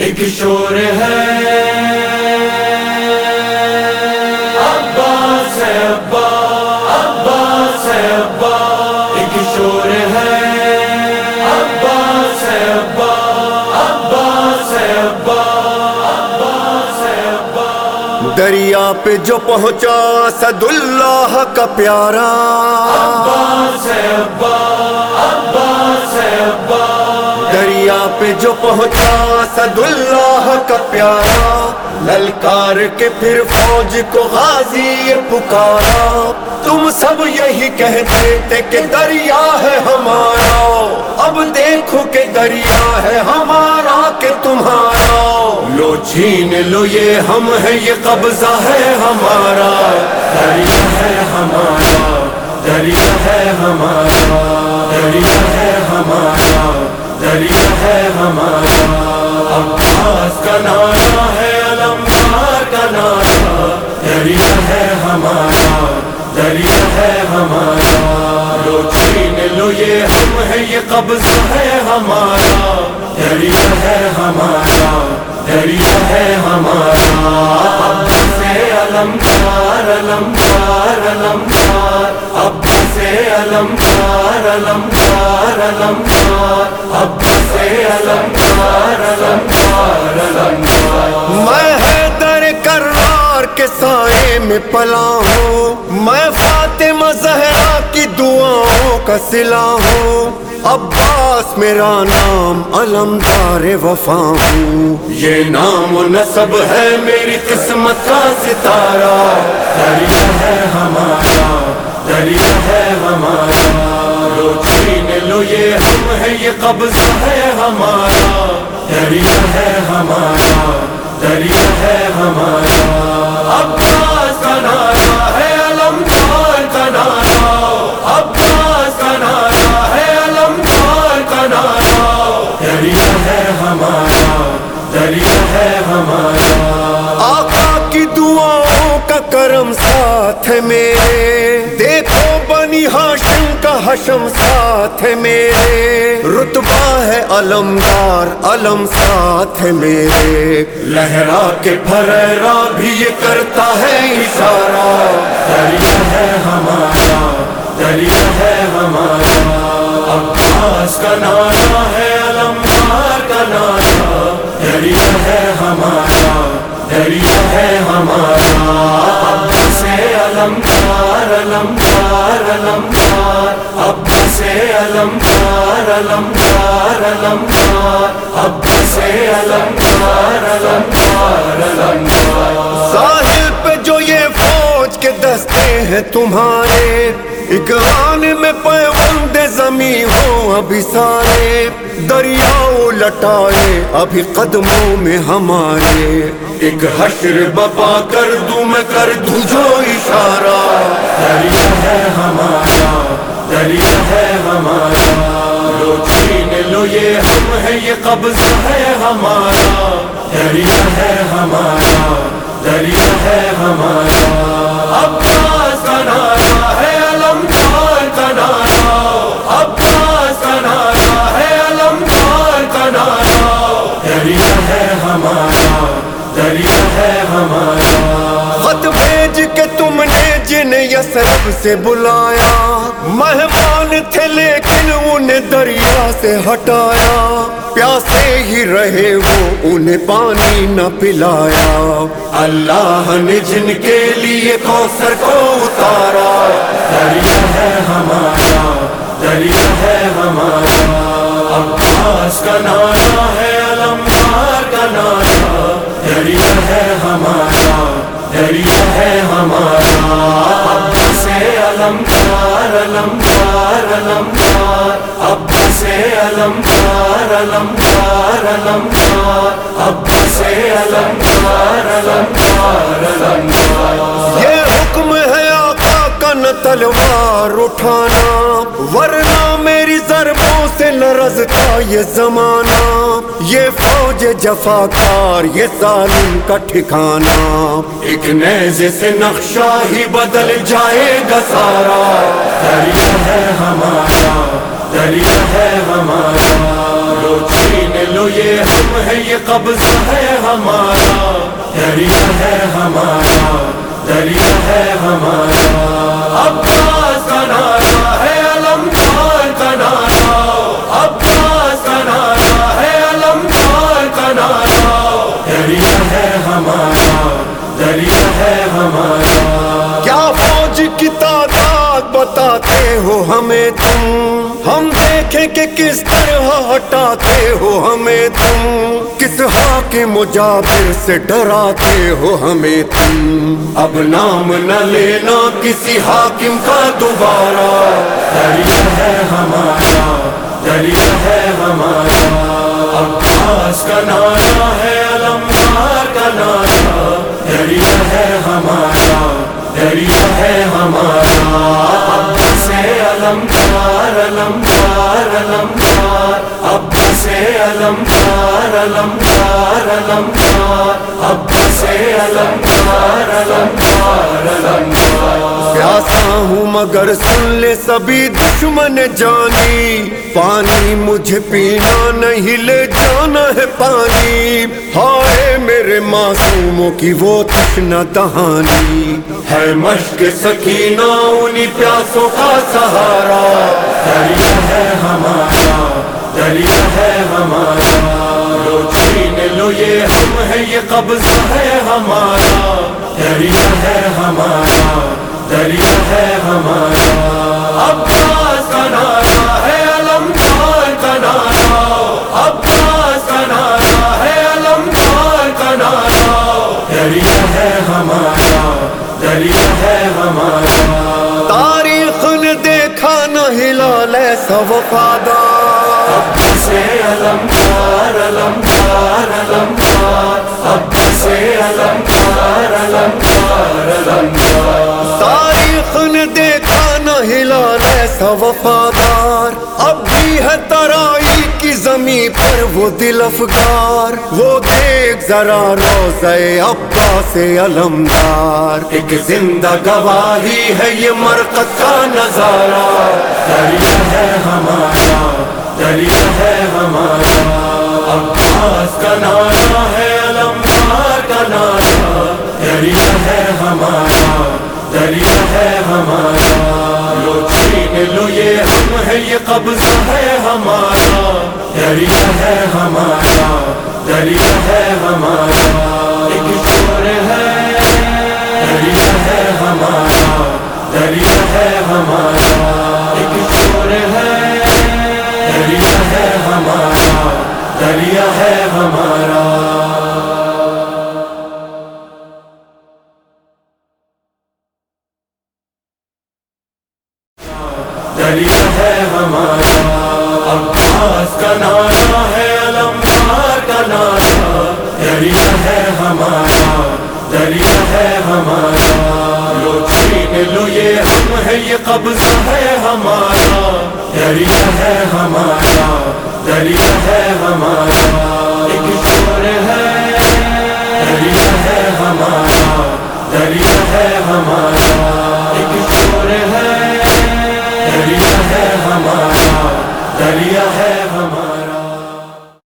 एक शोर है। अब्बास है अब्बा। अब्बास है अब्बा। एक शोर है। अब्बास है अब्बा। अब्बास है अब्बा। अब्बास है अब्बा। दरिया पे जो पहुँचा सदुल्लाह का प्यारा। अब्बास है अब्बा। अब्बास है अब्बा। दरिया पे जो पहुँचा, सदुल्लाह का प्यारा। ललकार के फिर फौज को गाजी ये पुकारा। तुम सब यही कहते थे कि दरिया है हमारा। अब देखो कि दरिया है हमारा के तुम्हारा। लो छीन लो ये हम है, ये कब्जा है हमारा। दरिया है हमारा, दरिया है हमारा, दरिया है हमारा। दरिया है हमारा। अब्बास का नारा है अलमदार का नारा दरिया है हमारा दरिया है हमारा। लो छीन लो ये हम है, ये कब्जा है हमारा। दरिया है हमारा दरिया है हमारा। अब से अलमदार अलमदार अब से अलमदार अलमदार अलमदार मैं है दर करार के साए में पला हूँ। मैं फातिमा जहरा की दुआओं का सिला हूँ। अब्बास, मेरा नाम अलमदार वफा हूँ। ये नाम नसब है मेरी किस्मत का सितारा। दरिया है हमारा, दरिया है हमारा। लो छीन लो ये हम है, ये कब्जा है हमारा। दरिया है हमारा, दरिया है हमारा। अब्बास मेरे देखो बनी हाशिम का हशम साथ है मेरे रुतबा है अलमदार, अलम साथ है मेरे लहरा के फरेरा भी ये करता है इशारा। दरिया है हमारा, दरिया है हमारा। अब्बास का नारा है, अलमदार का नारा। दरिया है हमारा, दरिया है हमारा। अलमदार अलमदार अब से अलमदार अलमदार अलमदार अब से अलमदार अलमदार अलमदार साहिल पे जो ये फौज के दस्ते हैं तुम्हारे इकरान में पैवंद जमी हो अभी सारे। दरियाओ लटाए अभी कदमों में हमारे। एक हश्र बपा कर दूँ मैं कर दूँ जो कब्जा है हमारा, दरिया है हमारा, दरिया है हमारा। अब्बास का नारा है नारा है हमारा है हमारा। भेज के तुमने से बुलाया, मेहमान थे लेकिन उन्हें दरिया से हटाया। प्यासे ही रहे वो, उन्हें पानी न पिलाया। अल्लाह ने जिनके लिए कौसर को उतारा, दरिया है हमारा, दरिया है हमारा। अब्बास का नारा है अलमदार का नारा, दरिया है हमारा, दरिया है हमारा। अब से अलमदार अलमदार अलमदार अब से अलमदार अलमदार अलमदार अब से अलमदार अलमदार अलमदार ये हुक्म है आका का न तलवार उठाना, वरना मेरी जरबों से लरजता ये जमाना। ये फौज जफाकार, ये जालिम का ठिकाना। एक नेजे से नक्शा ही बदल जाएगा सारा। है हमारा। दरिया है हमारा। लो छीन लो ये हम है, ये कब्जा है हमारा। दरिया है हमारा, दरिया है हमारा। तादाद बताते हो हमें तुम? हम देखें कि किस तरह हटाते हो हमें तुम। किस हाकिम मुजाबिर से डराते हो हमें तुम। अब नाम न लेना किसी हाकिम का दोबारा। दरिया है हमारा, दरिया है हमारा। अब्बास का नारा है, अलमदार का नारा। दरिया है हमारा, दरिया है हमारा। अलमदार अलमदार अलमदार अब से अलमदार अलमदार अलमदार प्यासा हूँ, मगर सुन ले सभी दुश्मन जानी। पानी मुझे पीना नहीं, ले जाना है पानी। हाय मेरे मासूमों की वो तृष्णा दहानी। है मश्क सकीना उन्हीं प्यासों का सहारा। दरिया है हमारा, दरिया है हमारा। लो छीन लो ये ये कब्जा है हमारा दरिया है हमारा दरिया है हमारा। अब्बास का नारा है अलमदार का नारा अब्बास का नारा है अलमदार का नारा। दरिया है हमारा दरिया है हमारा। तारीख ने देखा न हिलाल ऐसा वफादार से अलमदार अलमदार अलमदार। तारीख ने देखा न हिलाल ऐसा वफादार। अब भी है तराई की जमी पर वो दिल अफगार। वो देख जरा रोज़े अब्बा से अलमदार। एक ज़िंदा गवाही है ये मरकत का नज़ारा। दरिया है हमारा, दरिया है हमारा। अब्बास का नारा है नारा दरिया है हमारा, दरिया है हमारा। लो छीन लो ये हम है, ये कब्जा है हमारा। दरिया है हमारा, दरिया है हमारा। एक शोर है, दरिया है हमारा, दरिया है हमारा। एक शोर है, दरिया है हमारा, दरिया है हमारा। कब्जा है हमारा दरिया है हमारा दरिया है